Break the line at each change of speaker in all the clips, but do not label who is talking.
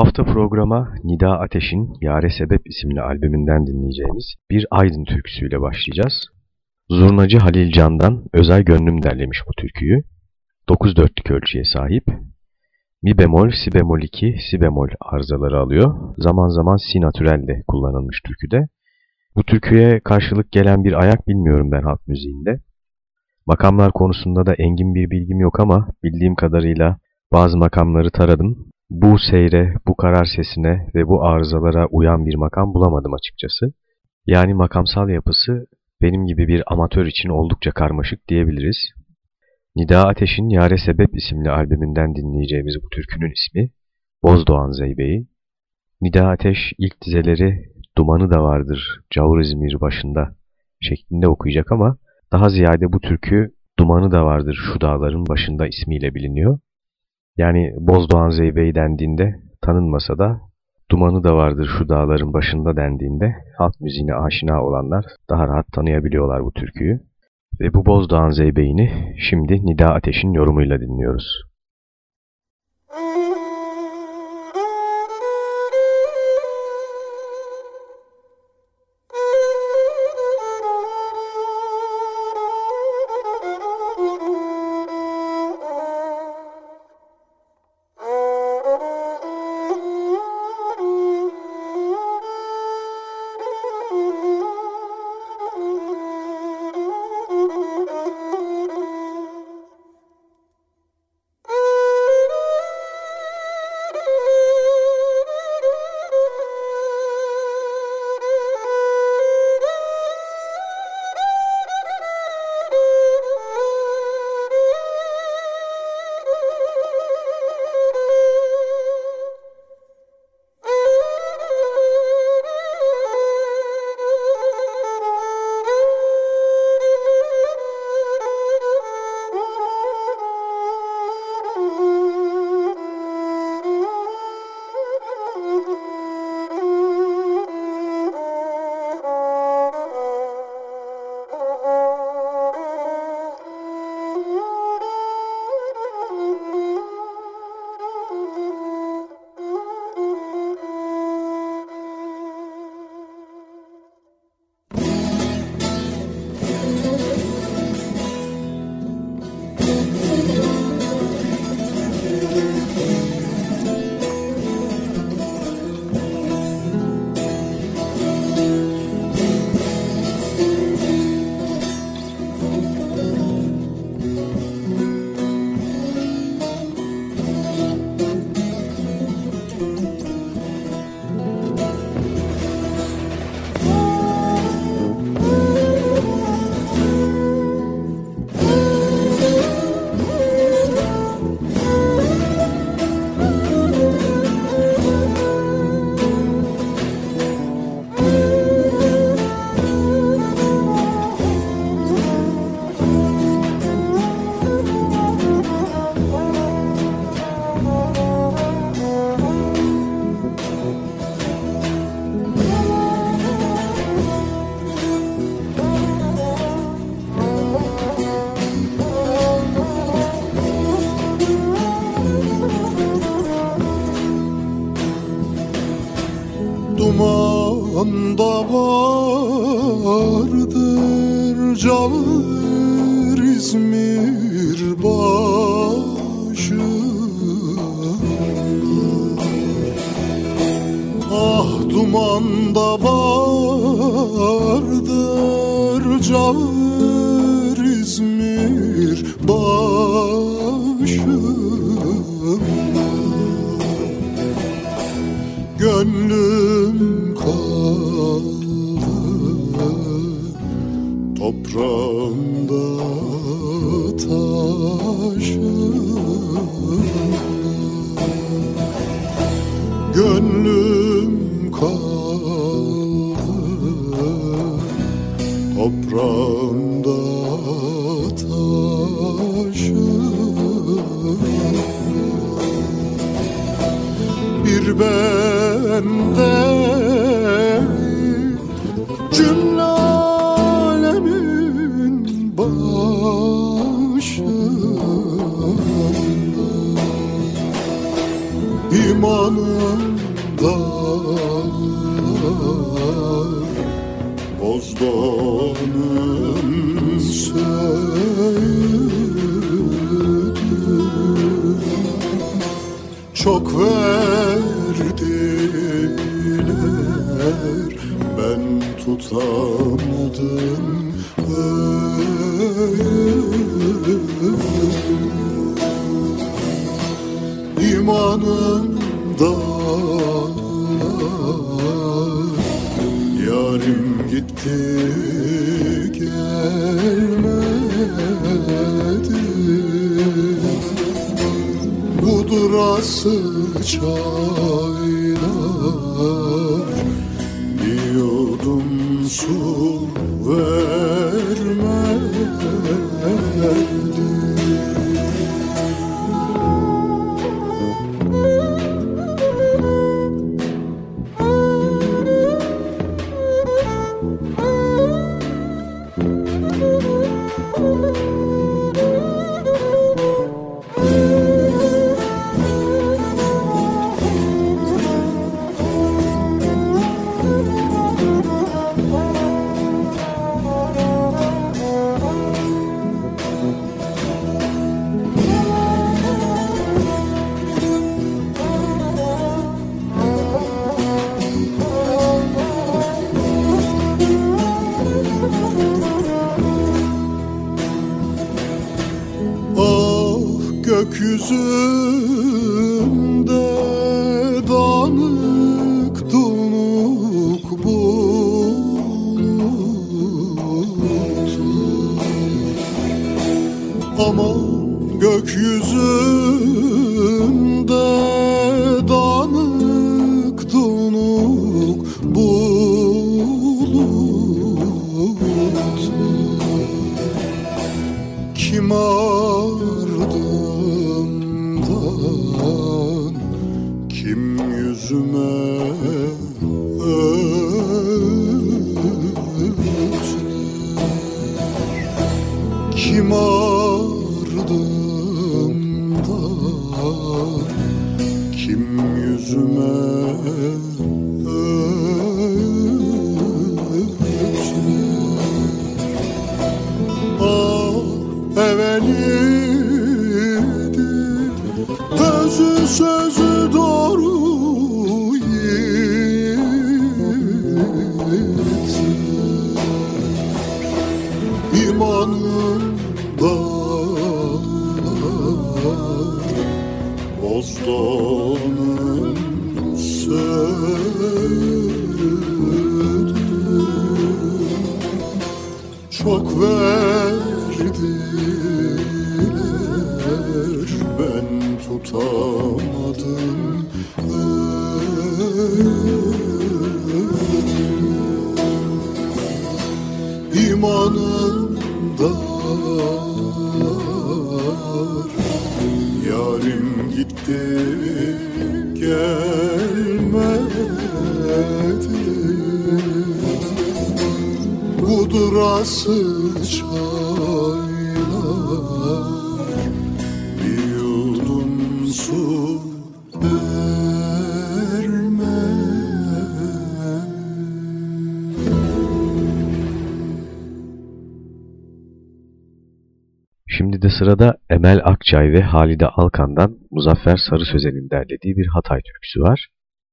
Hafta programa Nida Ateş'in Yare Sebep isimli albümünden dinleyeceğimiz bir Aydın türküsüyle başlayacağız. Zurnacı Halil Can'dan Özel Gönlüm derlemiş bu türküyü. 9 dörtlük ölçüye sahip. Mi bemol, si bemol 2, si bemol arızaları alıyor. Zaman zaman si natürel de kullanılmış türküde. Bu türküye karşılık gelen bir ayak bilmiyorum ben halk müziğinde. Makamlar konusunda da engin bir bilgim yok ama bildiğim kadarıyla bazı makamları taradım. Bu seyre, bu karar sesine ve bu arızalara uyan bir makam bulamadım açıkçası. Yani makamsal yapısı benim gibi bir amatör için oldukça karmaşık diyebiliriz. Nida Ateş'in Yare Sebep isimli albümünden dinleyeceğimiz bu türkünün ismi Bozdoğan Zeybe'yi. Nida Ateş ilk dizeleri Dumanı da vardır Cavur İzmir başında şeklinde okuyacak ama daha ziyade bu türkü Dumanı da vardır şu dağların başında ismiyle biliniyor. Yani Bozdoğan Zeybe'yi dendiğinde tanınmasa da dumanı da vardır şu dağların başında dendiğinde halk müziğine aşina olanlar daha rahat tanıyabiliyorlar bu türküyü. Ve bu Bozdoğan Zeybe'ini şimdi Nida Ateş'in yorumuyla dinliyoruz.
Aman
sırada Emel Akçay ve Halide Alkan'dan Muzaffer Sarı Sözen'in derlediği bir Hatay türküsü var.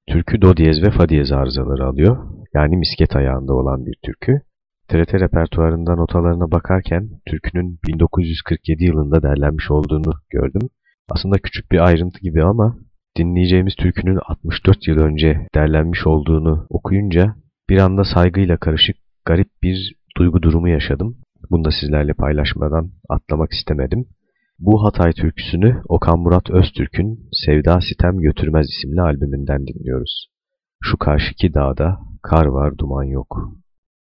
Türkü do diyez ve fa diyez arızaları alıyor. Yani misket ayağında olan bir türkü. TRT repertuarında notalarına bakarken türkünün 1947 yılında derlenmiş olduğunu gördüm. Aslında küçük bir ayrıntı gibi ama dinleyeceğimiz türkünün 64 yıl önce derlenmiş olduğunu okuyunca bir anda saygıyla karışık garip bir duygu durumu yaşadım. Bunu da sizlerle paylaşmadan atlamak istemedim. Bu Hatay türküsünü Okan Murat Öztürk'ün Sevda Sitem Götürmez isimli albümünden dinliyoruz. Şu karşıki dağda kar var duman yok.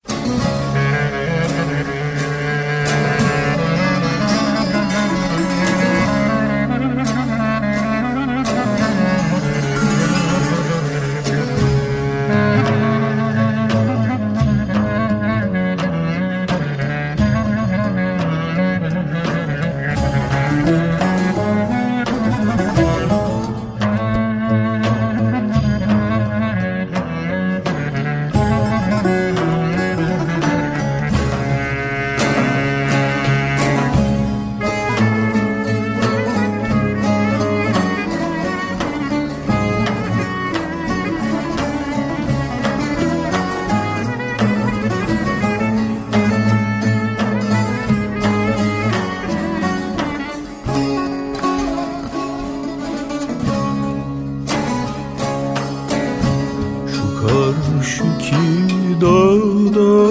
Müzik
dağda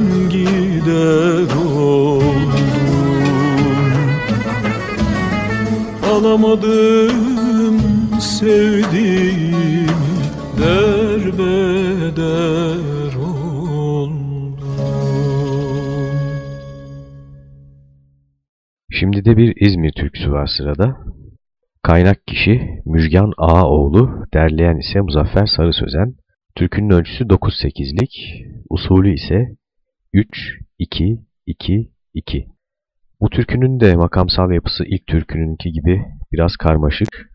Ben gider oldum Alamadım sevdiğimi Derbeder oldum
Şimdi de bir İzmir türküsü var sırada. Kaynak kişi Müjgan Ağaoğlu, derleyen ise Muzaffer Sarı Sözen. Türkünün ölçüsü 9-8'lik, usulü ise 3-2-2-2. Bu türkünün de makamsal yapısı ilk türkününki gibi biraz karmaşık.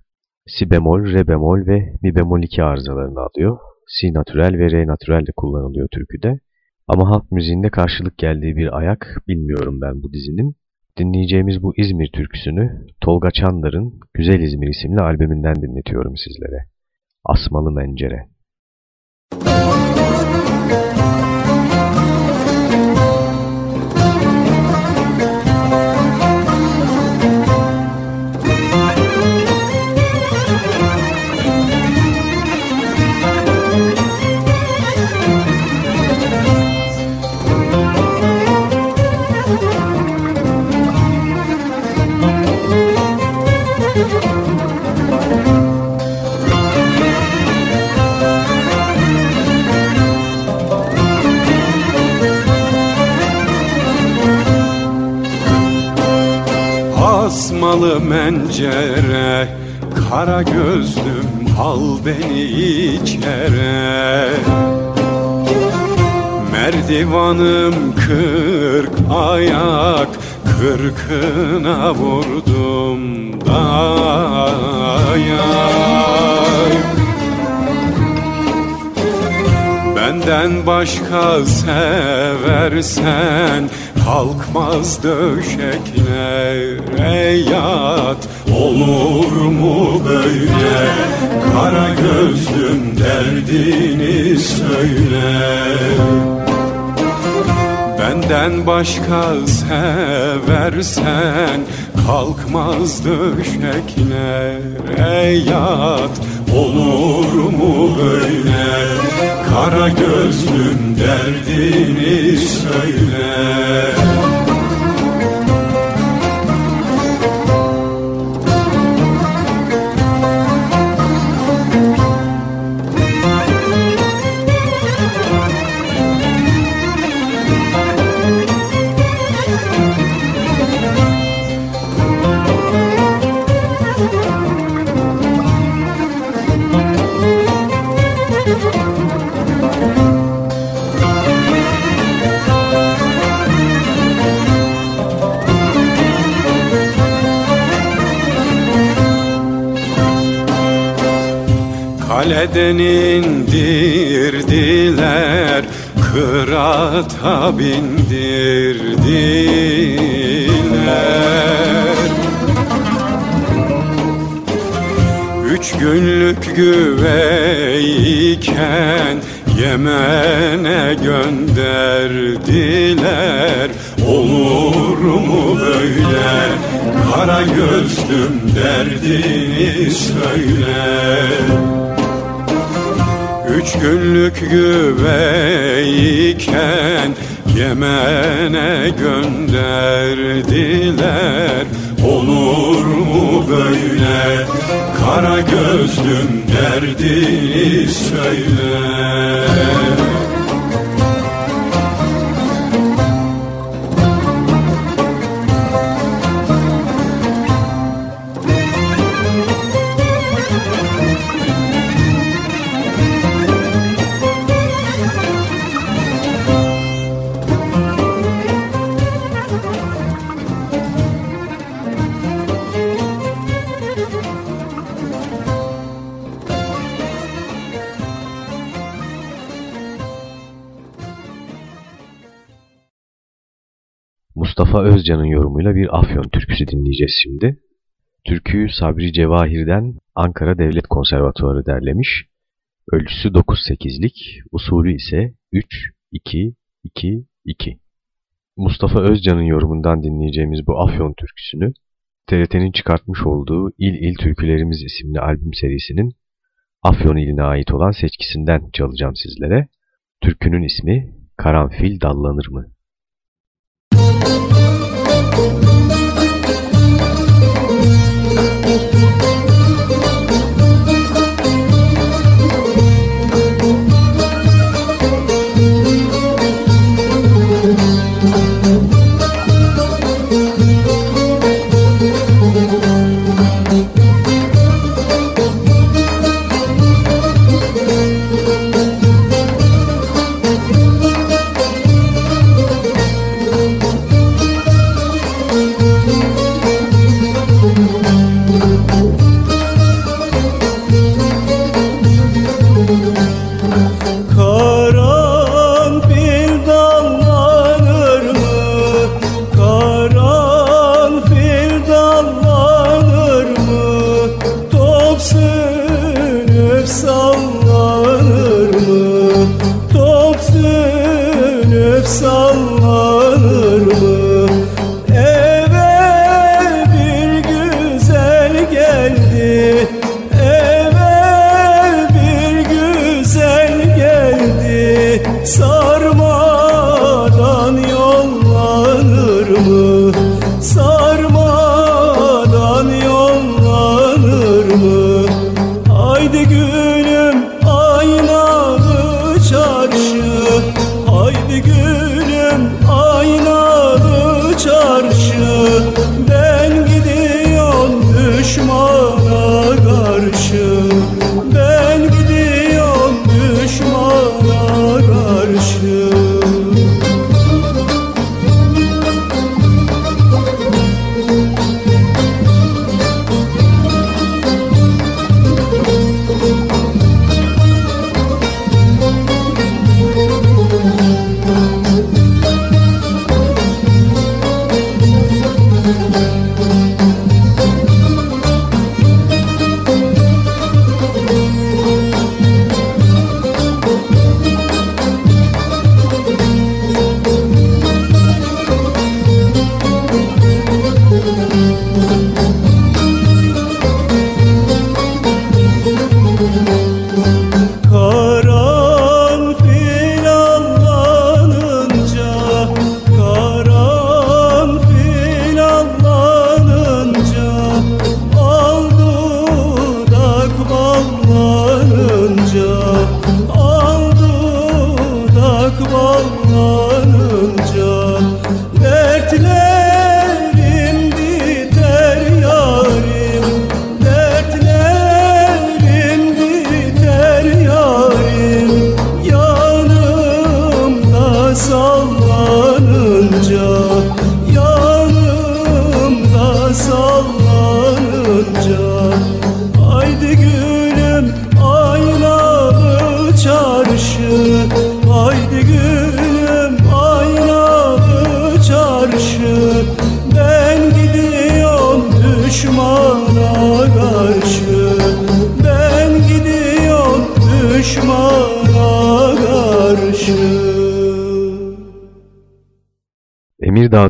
Si bemol, re bemol ve mi bemol 2 arızalarını alıyor. Si natürel ve re natürel de kullanılıyor türküde. Ama halk müziğinde karşılık geldiği bir ayak bilmiyorum ben bu dizinin. Dinleyeceğimiz bu İzmir türküsünü Tolga Çandar'ın Güzel İzmir isimli albümünden dinletiyorum sizlere. Asmalı Mencere.
Elmalı mencere Kara gözlüm al beni içere. Merdivanım kırk ayak Kırkına vurdum dayak Benden başka seversen Kalkmaz döşeklere yat Olur mu böyle? Kara gözlüm derdini söyle Benden başka seversen Kalkmaz döşeklere yat Olur mu böyle? Kara gözlüm derdini söyle Kaleden indirdiler Kırata bindirdiler. Üç günlük güveyken Yemen'e gönderdiler. Olur mu böyle? Kara gözlüm derdini söyle Üç günlük güveyken Yemen'e gönderdiler. Olur mu böyle? Kara gözlüm derdini söyle
Mustafa Özcan'ın yorumuyla bir Afyon türküsü dinleyeceğiz şimdi. Türküyü Sabri Cevahir'den Ankara Devlet Konservatuarı derlemiş. Ölçüsü 9-8'lik, usulü ise 3-2-2-2. Mustafa Özcan'ın yorumundan dinleyeceğimiz bu Afyon türküsünü TRT'nin çıkartmış olduğu İl İl Türkülerimiz isimli albüm serisinin Afyon iline ait olan seçkisinden çalacağım sizlere. Türkünün ismi Karanfil Dallanır mı?
thank
you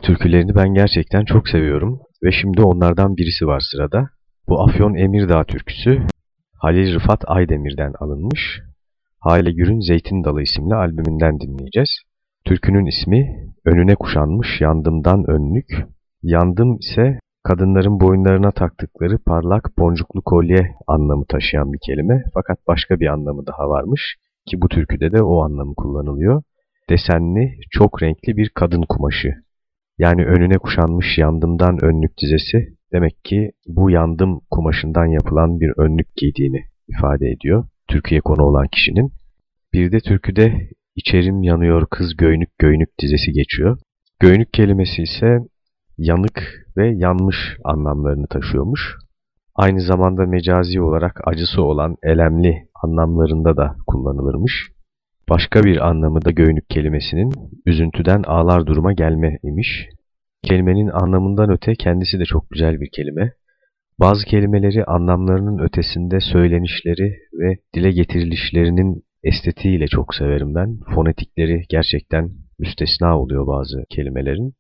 türkülerini ben gerçekten çok seviyorum ve şimdi onlardan birisi var sırada. Bu Afyon Emirdağ türküsü Halil Rıfat Aydemir'den alınmış. Hale Gür'ün Zeytin Dalı isimli albümünden dinleyeceğiz. Türkünün ismi Önüne Kuşanmış Yandımdan Önlük. Yandım ise kadınların boynlarına taktıkları parlak boncuklu kolye anlamı taşıyan bir kelime fakat başka bir anlamı daha varmış ki bu türküde de o anlamı kullanılıyor. Desenli, çok renkli bir kadın kumaşı. Yani önüne kuşanmış yandımdan önlük dizesi demek ki bu yandım kumaşından yapılan bir önlük giydiğini ifade ediyor. Türkiye konu olan kişinin. Bir de türküde içerim yanıyor kız göynük göynük dizesi geçiyor. Göynük kelimesi ise yanık ve yanmış anlamlarını taşıyormuş. Aynı zamanda mecazi olarak acısı olan elemli anlamlarında da kullanılırmış. Başka bir anlamı da göynük kelimesinin üzüntüden ağlar duruma gelme imiş. Kelimenin anlamından öte kendisi de çok güzel bir kelime. Bazı kelimeleri anlamlarının ötesinde söylenişleri ve dile getirilişlerinin estetiğiyle çok severim ben. Fonetikleri gerçekten müstesna oluyor bazı kelimelerin.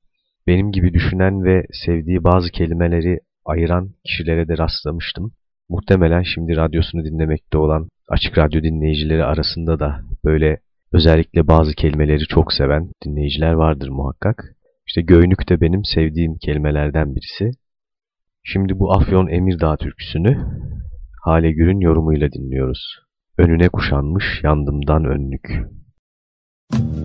Benim gibi düşünen ve sevdiği bazı kelimeleri ayıran kişilere de rastlamıştım. Muhtemelen şimdi radyosunu dinlemekte olan açık radyo dinleyicileri arasında da böyle özellikle bazı kelimeleri çok seven dinleyiciler vardır muhakkak. İşte göynük de benim sevdiğim kelimelerden birisi. Şimdi bu Afyon Emirdağ türküsünü Hale Gür'ün yorumuyla dinliyoruz. Önüne kuşanmış yandımdan önlük. Müzik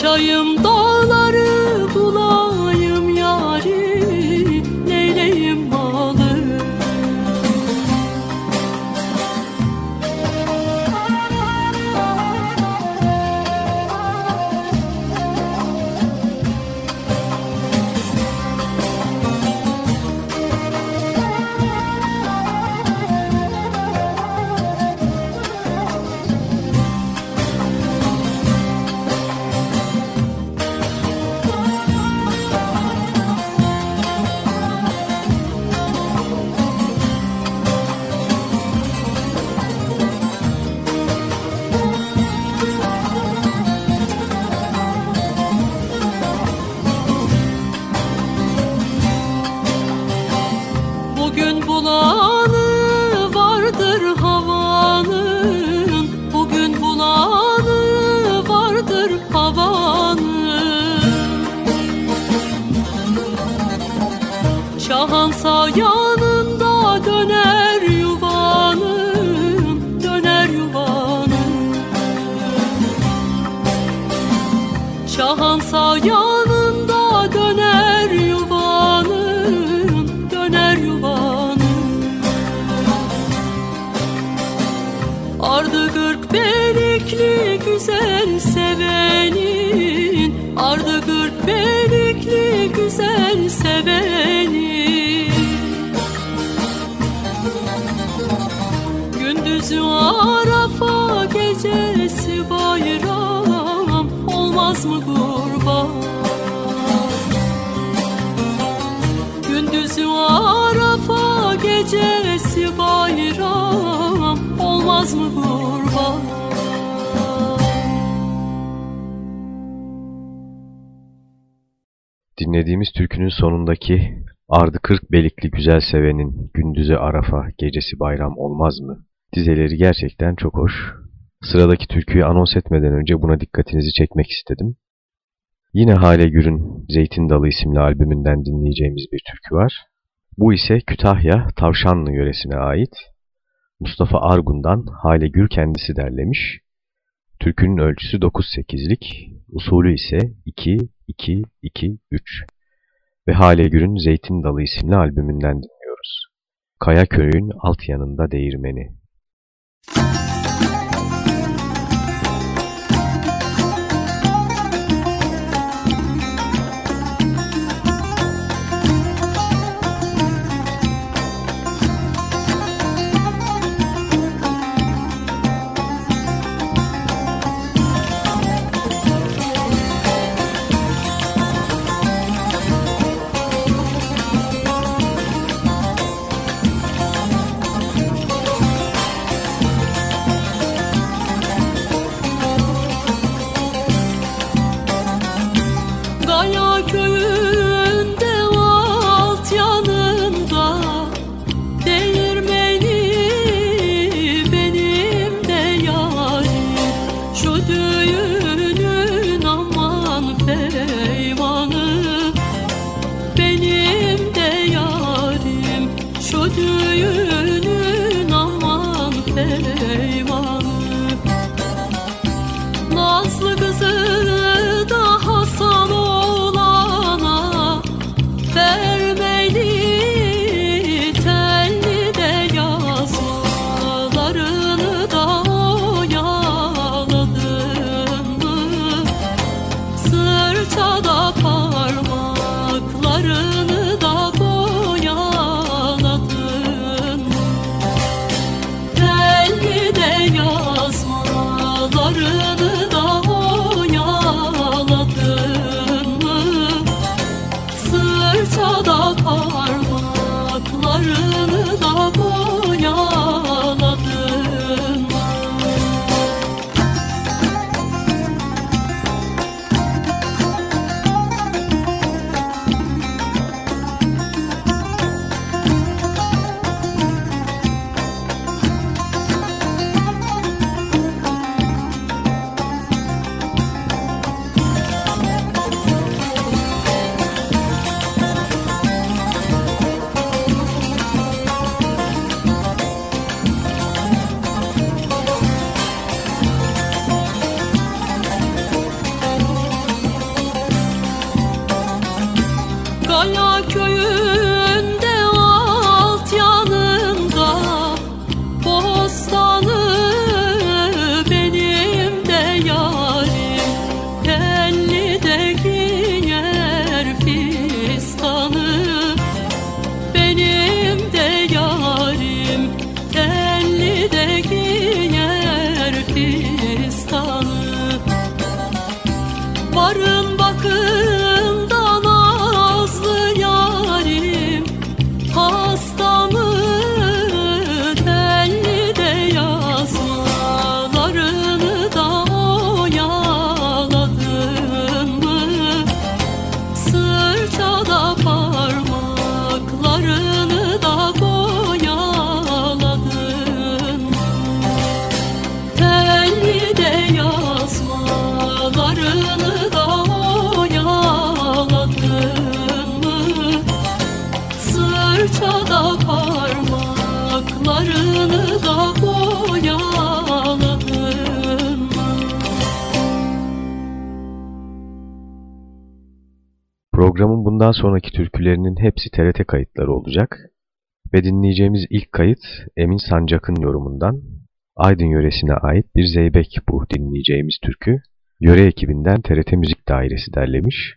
Aşayım
Olmaz mı kurban Gündüzü Arafa gecesi bayram Olmaz mı kurban
Dinlediğimiz türkünün sonundaki ardı kırk belikli güzel sevenin gündüzü arafa, gecesi bayram olmaz mı? Dizeleri gerçekten çok hoş. Sıradaki türküyü anons etmeden önce buna dikkatinizi çekmek istedim. Yine Hale Gür'ün Zeytin Dalı isimli albümünden dinleyeceğimiz bir türkü var. Bu ise Kütahya Tavşanlı yöresine ait. Mustafa Argun'dan Hale Gür kendisi derlemiş. Türkünün ölçüsü 9-8'lik, usulü ise 2-2-2-3 ve Hale Gür'ün Zeytin Dalı isimli albümünden dinliyoruz. Kaya Köy'ün alt yanında değirmeni. Kala köyü Programın bundan sonraki türkülerinin hepsi TRT kayıtları olacak ve dinleyeceğimiz ilk kayıt Emin Sancak'ın yorumundan Aydın yöresine ait bir zeybek bu dinleyeceğimiz türkü. Yöre ekibinden TRT Müzik Dairesi derlemiş.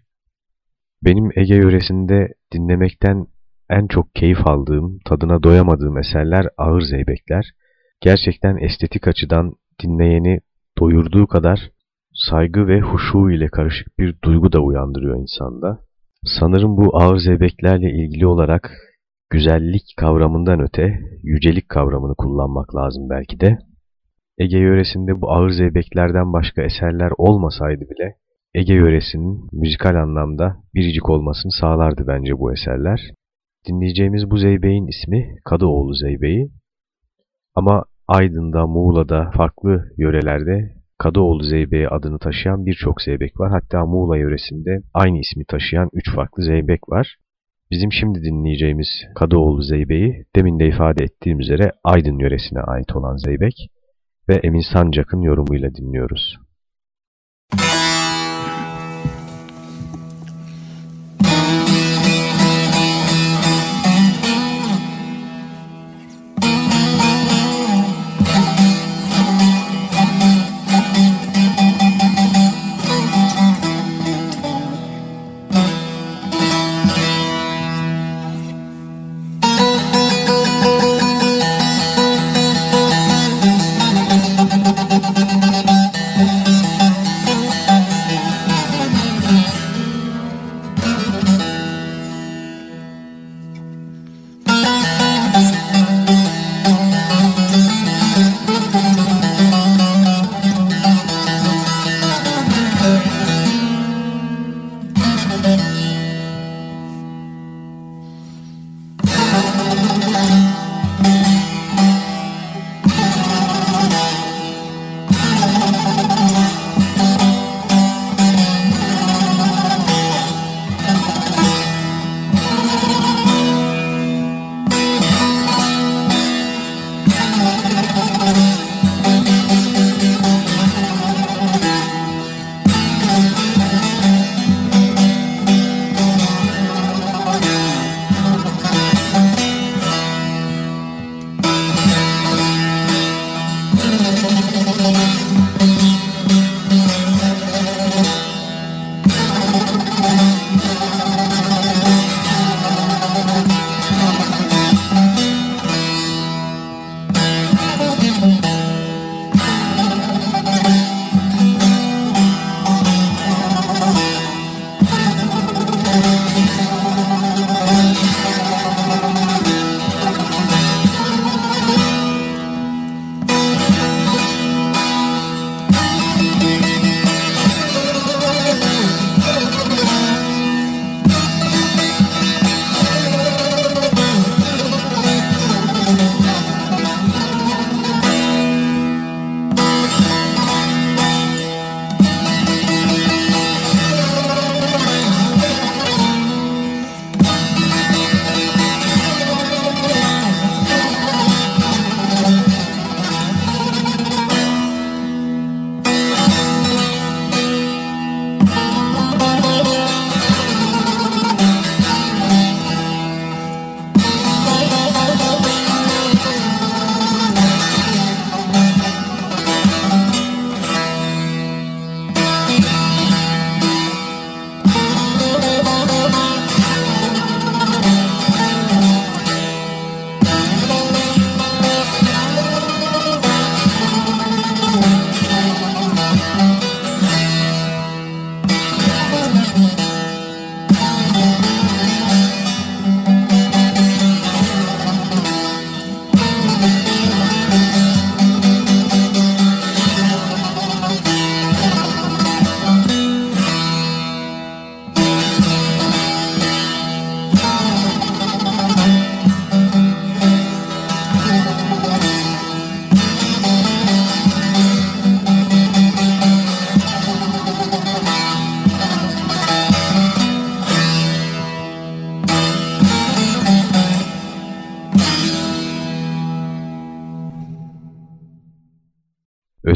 Benim Ege yöresinde dinlemekten en çok keyif aldığım, tadına doyamadığım eserler ağır zeybekler. Gerçekten estetik açıdan dinleyeni doyurduğu kadar saygı ve huşu ile karışık bir duygu da uyandırıyor insanda. Sanırım bu ağır zeybeklerle ilgili olarak güzellik kavramından öte yücelik kavramını kullanmak lazım belki de. Ege yöresinde bu ağır zeybeklerden başka eserler olmasaydı bile Ege yöresinin müzikal anlamda biricik olmasını sağlardı bence bu eserler. Dinleyeceğimiz bu zeybeğin ismi Kadıoğlu Zeybeği. Ama Aydın'da, Muğla'da, farklı yörelerde Kadıoğlu Zeybeği adını taşıyan birçok zeybek var. Hatta Muğla yöresinde aynı ismi taşıyan üç farklı zeybek var. Bizim şimdi dinleyeceğimiz Kadıoğlu Zeybeği demin de ifade ettiğim üzere Aydın yöresine ait olan zeybek ve Emin Sancak'ın yorumuyla dinliyoruz.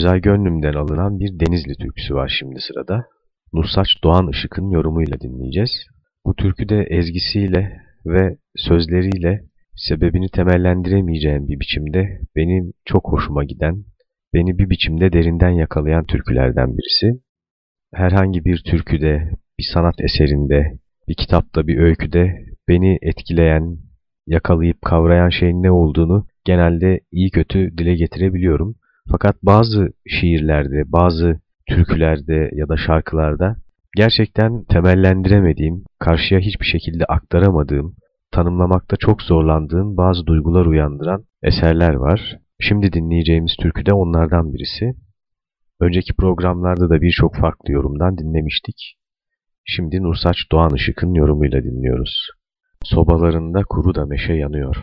Özay Gönlüm'den alınan bir Denizli türküsü var şimdi sırada. Nussaç Doğan Işık'ın yorumuyla dinleyeceğiz. Bu türkü de ezgisiyle ve sözleriyle sebebini temellendiremeyeceğim bir biçimde benim çok hoşuma giden, beni bir biçimde derinden yakalayan türkülerden birisi. Herhangi bir türküde, bir sanat eserinde
bir kitapta, bir öyküde beni etkileyen, yakalayıp kavrayan şeyin ne olduğunu genelde iyi kötü dile getirebiliyorum. Fakat bazı şiirlerde, bazı türkülerde ya da şarkılarda gerçekten temellendiremediğim, karşıya hiçbir şekilde aktaramadığım, tanımlamakta çok zorlandığım bazı duygular uyandıran eserler var. Şimdi dinleyeceğimiz türkü de onlardan birisi. Önceki programlarda da birçok farklı yorumdan dinlemiştik. Şimdi Nursaç Doğan Işık'ın yorumuyla dinliyoruz. Sobalarında kuru da meşe yanıyor.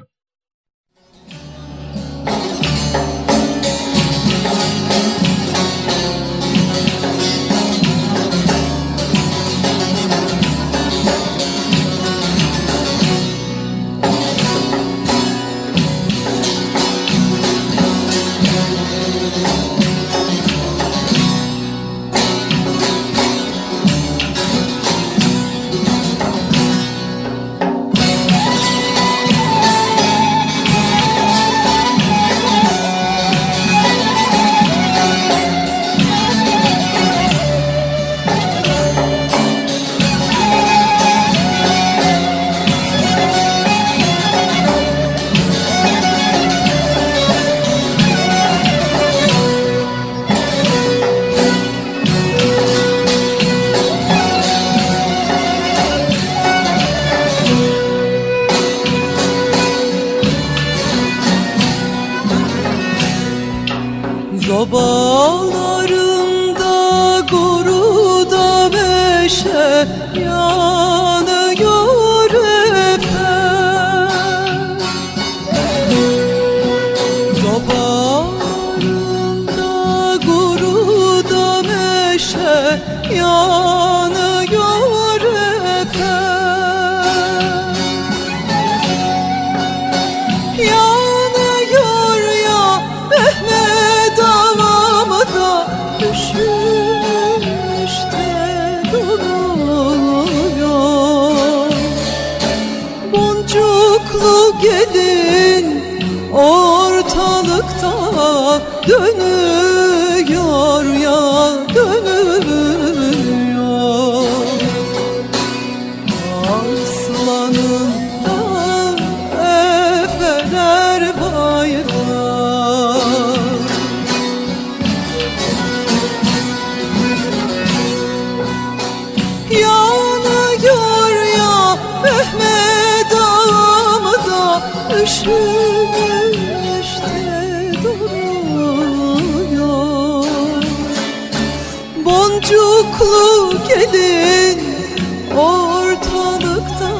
Boncuklu gelin ortalıkta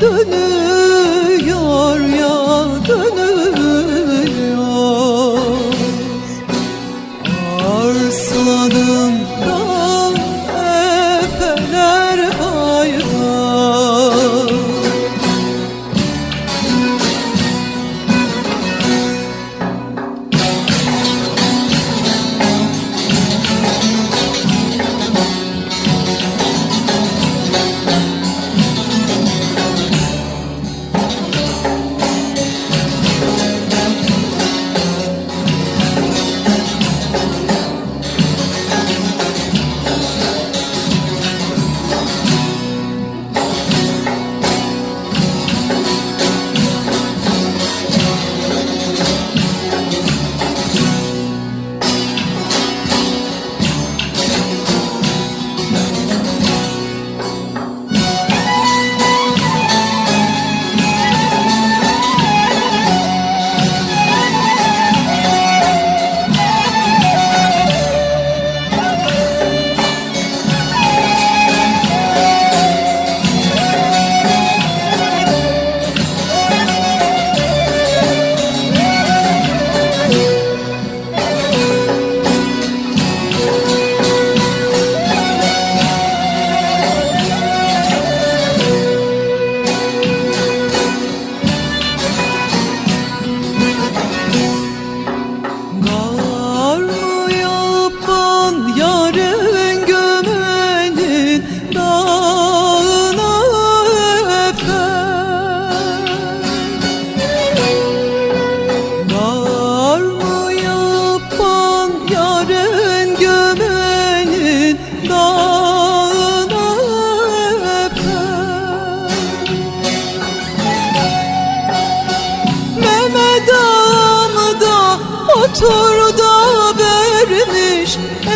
dönür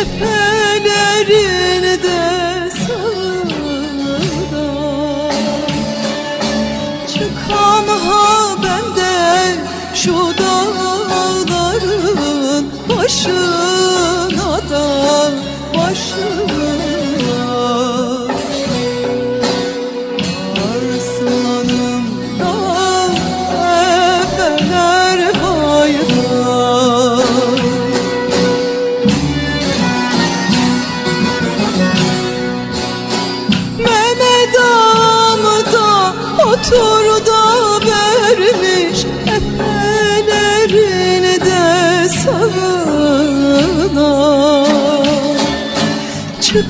If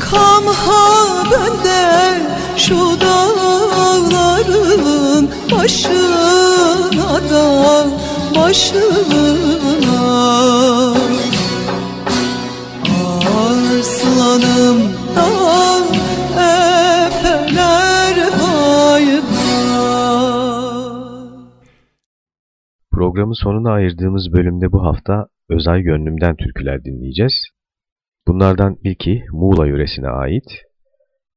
Kam ha bende şu dağların başına da başına Arslanım dağ efeler
Programın sonuna ayırdığımız bölümde bu hafta Özay Gönlüm'den türküler dinleyeceğiz. Bunlardan ilki Muğla yöresine ait.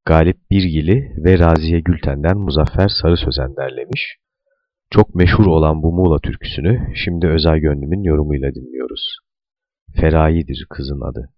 Galip Birgili ve Raziye Gülten'den Muzaffer Sarı Sözen derlemiş. Çok meşhur olan bu Muğla türküsünü şimdi Özay Gönlüm'ün yorumuyla dinliyoruz. Ferayi'dir kızın adı.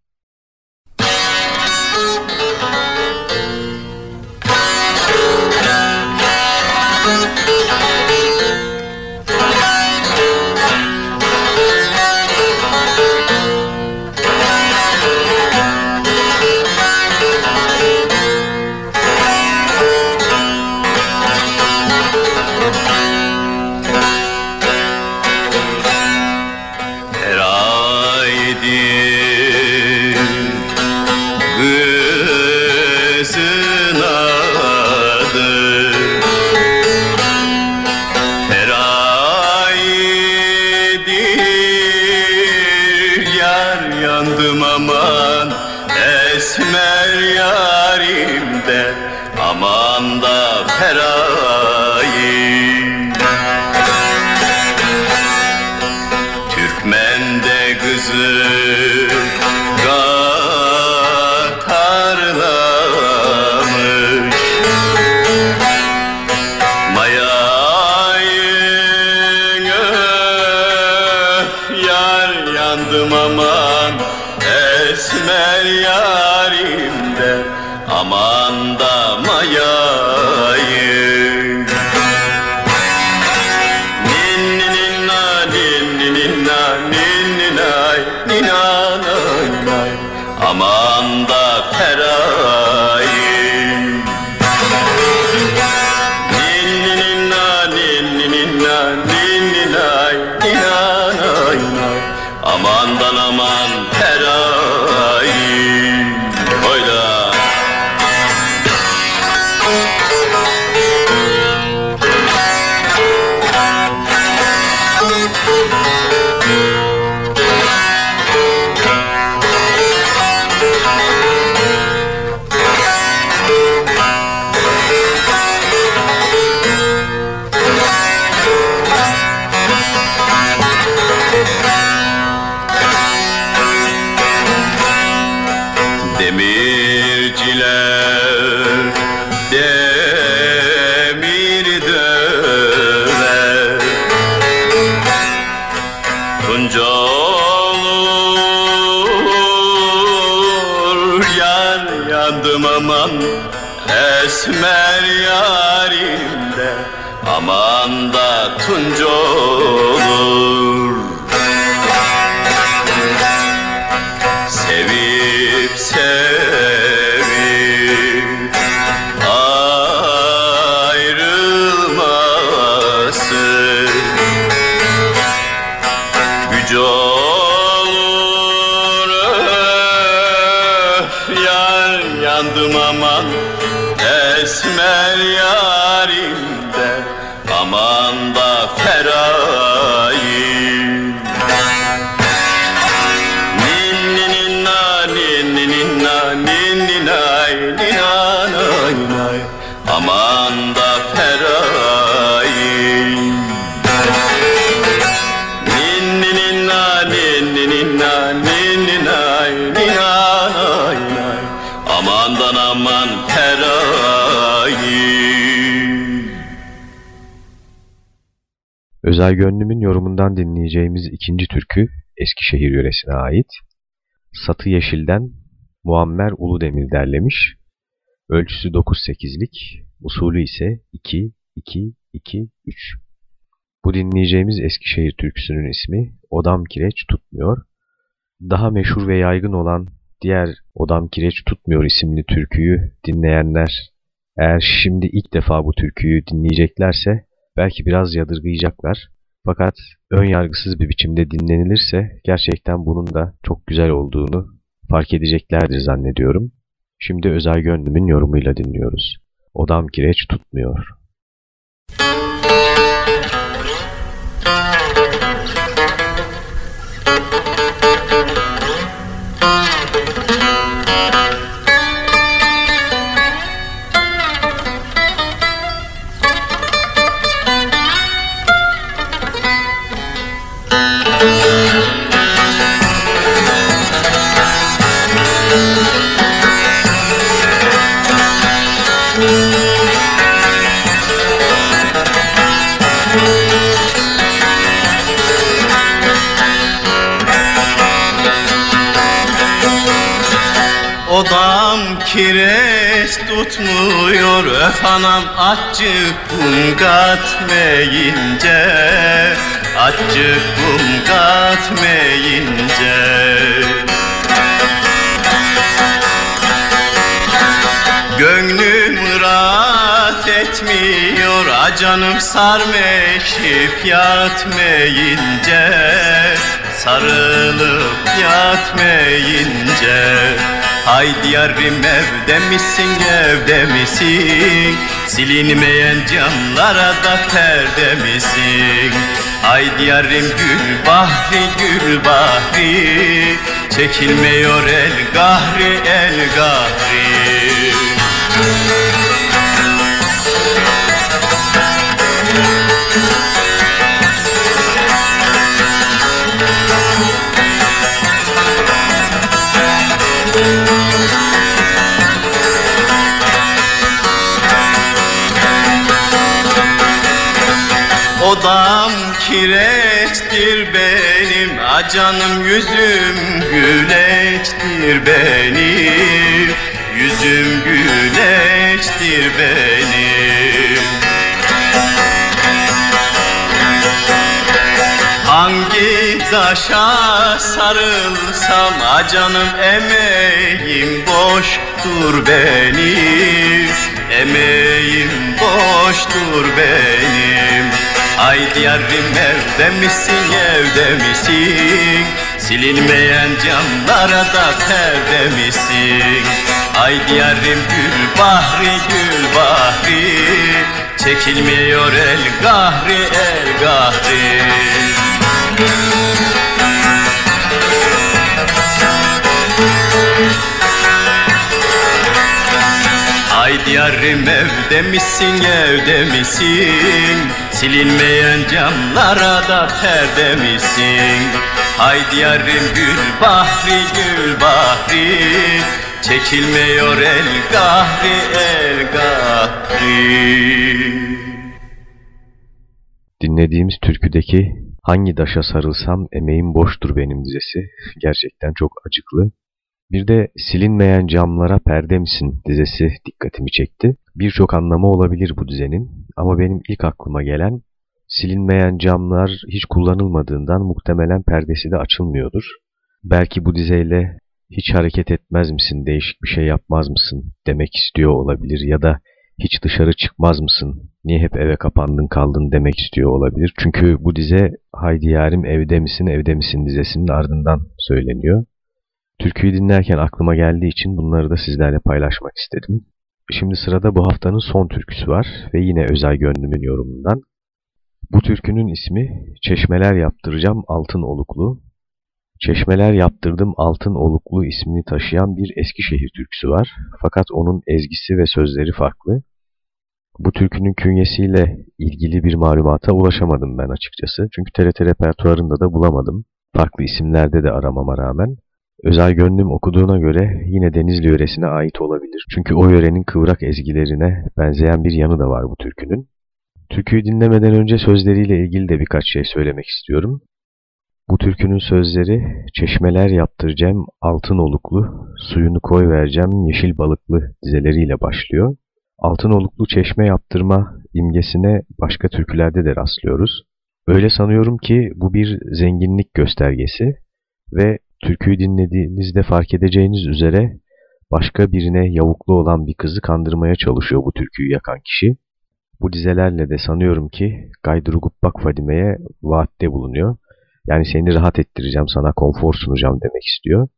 Özel Gönlüm'ün yorumundan dinleyeceğimiz ikinci türkü Eskişehir yöresine ait. Satı Yeşil'den Muammer Uludemir derlemiş. Ölçüsü 9-8'lik, usulü ise 2-2-2-3. Bu dinleyeceğimiz Eskişehir türküsünün ismi Odam Kireç Tutmuyor. Daha meşhur ve yaygın olan diğer Odam Kireç Tutmuyor isimli türküyü dinleyenler eğer şimdi ilk defa bu türküyü dinleyeceklerse belki biraz yadırgayacaklar. Fakat ön yargısız bir biçimde dinlenilirse gerçekten bunun da çok güzel olduğunu fark edeceklerdir zannediyorum. Şimdi Özel Gönlüm'ün yorumuyla dinliyoruz. Odam kireç tutmuyor.
Tutmuyor Öf anam açık kum katmayınca Açık kum katmayınca. Gönlüm rahat etmiyor Acanım sarmeşip yatmayınca Sarılıp yatmayınca Haydi yarim evde misin evde misin? Silinmeyen camlara da perde misin? Haydi yarim gül bahri gül bahri Çekilmiyor el gahri el gahri Acanım yüzüm güleçtir benim Yüzüm güleçtir benim Hangi taşa sarılsam Acanım emeğim boştur benim. Emeğim boştur benim Haydi yarim evde misin evde misin Silinmeyen camlara da perde misin Haydi yarim gül bahri gül bahri. Çekilmiyor el gahri el gahri Haydi yarim evde misin evde misin? Silinmeyen camlara da perde misin? Haydi yarim gül bahri gül bahri. Çekilmiyor el gahri el gahri.
Dinlediğimiz türküdeki Hangi daşa sarılsam emeğim boştur benim dizesi gerçekten çok acıklı. Bir de silinmeyen camlara perde misin dizesi dikkatimi çekti. Birçok anlamı olabilir bu dizenin ama benim ilk aklıma gelen silinmeyen camlar hiç kullanılmadığından muhtemelen perdesi de açılmıyordur. Belki bu dizeyle hiç hareket etmez misin, değişik bir şey yapmaz mısın demek istiyor olabilir ya da hiç dışarı çıkmaz mısın, niye hep eve kapandın kaldın demek istiyor olabilir. Çünkü bu dize Haydi Yarim Evde Misin Evde Misin dizesinin ardından söyleniyor. Türküyü dinlerken aklıma geldiği için bunları da sizlerle paylaşmak istedim. Şimdi sırada bu haftanın son türküsü var ve yine özel gönlümün yorumundan. Bu türkünün ismi Çeşmeler Yaptıracağım Altın Oluklu. Çeşmeler Yaptırdım Altın Oluklu ismini taşıyan bir Eskişehir türküsü var. Fakat onun ezgisi ve sözleri farklı. Bu türkünün künyesiyle ilgili bir malumata ulaşamadım ben açıkçası. Çünkü TRT repertuarında da bulamadım. Farklı isimlerde de aramama rağmen. Özel gönlüm okuduğuna göre yine Denizli yöresine ait olabilir. Çünkü o yörenin kıvrak ezgilerine benzeyen bir yanı da var bu türkünün. Türküyü dinlemeden önce sözleriyle ilgili de birkaç şey söylemek istiyorum. Bu türkünün sözleri çeşmeler yaptıracağım altın oluklu, suyunu koy vereceğim yeşil balıklı dizeleriyle başlıyor. Altın oluklu çeşme yaptırma imgesine başka türkülerde de rastlıyoruz. Öyle sanıyorum ki bu bir zenginlik göstergesi ve türküyü dinlediğinizde fark edeceğiniz üzere başka birine yavuklu olan bir kızı kandırmaya çalışıyor bu türküyü yakan kişi. Bu dizelerle de sanıyorum ki Gaydrugubbak Fadime'ye vaatte bulunuyor. Yani seni rahat ettireceğim, sana konfor sunacağım demek istiyor.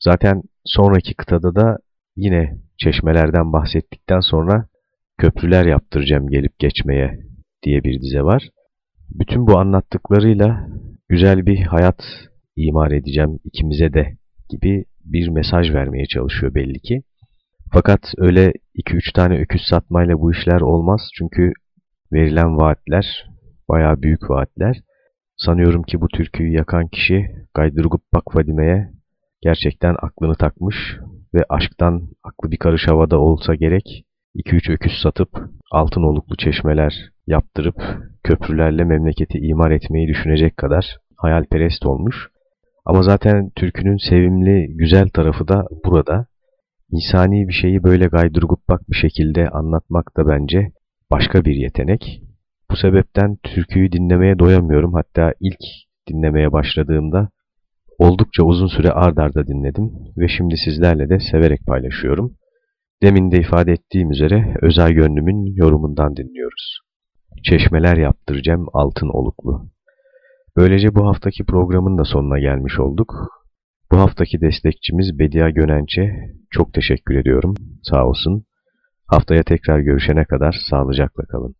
Zaten sonraki kıtada da yine çeşmelerden bahsettikten sonra köprüler yaptıracağım gelip geçmeye diye bir dize var. Bütün bu anlattıklarıyla güzel bir hayat imar edeceğim ikimize de gibi bir mesaj vermeye çalışıyor belli ki. Fakat öyle 2-3 tane öküz satmayla bu işler olmaz. Çünkü verilen vaatler baya büyük vaatler. Sanıyorum ki bu türküyü yakan kişi Gaydırgubbak Fadime'ye gerçekten aklını takmış ve aşktan aklı bir karış havada olsa gerek 2-3 öküz satıp altın oluklu çeşmeler yaptırıp köprülerle memleketi imar etmeyi düşünecek kadar hayalperest olmuş. Ama zaten türkünün sevimli, güzel tarafı da burada. İnsani bir şeyi böyle gaydırgubbak bir şekilde anlatmak da bence başka bir yetenek. Bu sebepten türküyü dinlemeye doyamıyorum. Hatta ilk dinlemeye başladığımda oldukça uzun süre ard arda dinledim ve şimdi sizlerle de severek paylaşıyorum. Demin de ifade ettiğim üzere Özay Gönlüm'ün yorumundan dinliyoruz. Çeşmeler yaptıracağım altın oluklu. Böylece bu haftaki programın da sonuna gelmiş olduk. Bu haftaki destekçimiz Bedia Gönenç'e çok teşekkür ediyorum. Sağ olsun. Haftaya tekrar görüşene kadar sağlıcakla kalın.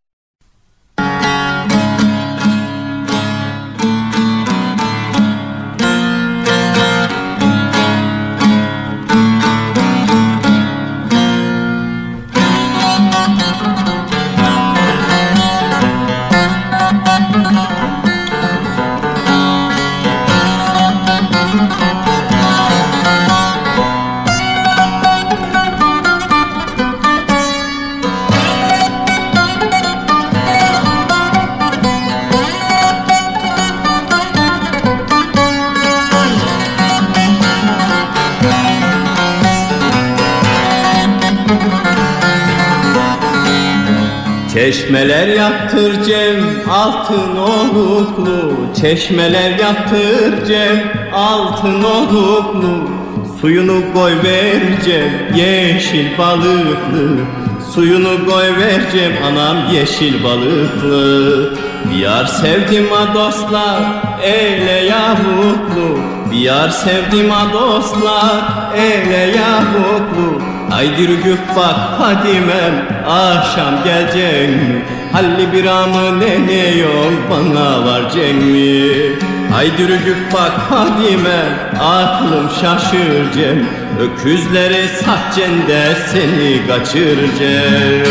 Çeşmeler yaptıracağım altın oluklu. Çeşmeler yaptıracağım altın oluklu. Suyunu koy vereceğim yeşil balıklı. Suyunu koy vereceğim anam yeşil balıklı. Yar sevdim ha dostlar eyle yavuklu. Bir yar sevdim ha dostlar eyle yavuklu Haydi rügüp bak Fadimem akşam gelecek mi? Halli bir amı ne yol bana varacak mi? Haydi rügüp bak Fadimem aklım şaşıracak Öküzleri satcen de seni kaçıracak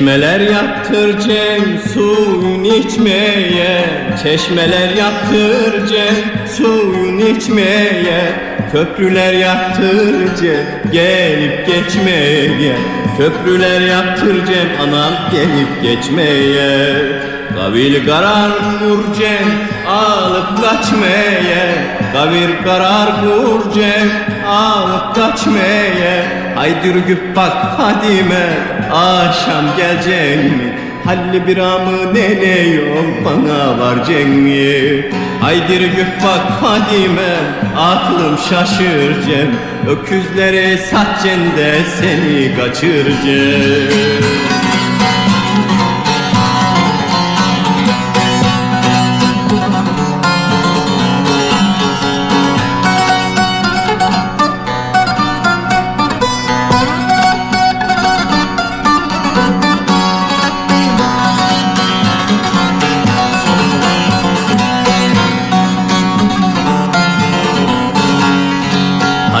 Çeşmeler yaptıracağım suyun içmeye. Çeşmeler yaptıracağım suyun içmeye. Köprüler yaptıracağım gelip geçmeye. Köprüler yaptıracağım anam gelip geçmeye Kavil karar kuracağım alıp kaçmaya Kavir karar kuracağım alıp kaçmaya Haydi rügüp bak Fadime akşam gelecek mi? Halli bir amı nene yol bana var cengi Haydir gök bak Fadime aklım şaşır Öküzlere satcen de seni kaçır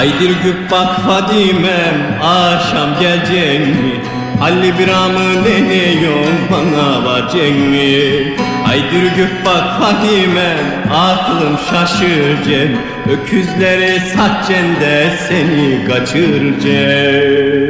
Haydir güp bak Fadimem akşam gelecek mi? Halli bir amı deniyor bana varacak mi? Haydir güp bak Fadimem aklım şaşıracak Öküzleri satcen de seni kaçıracak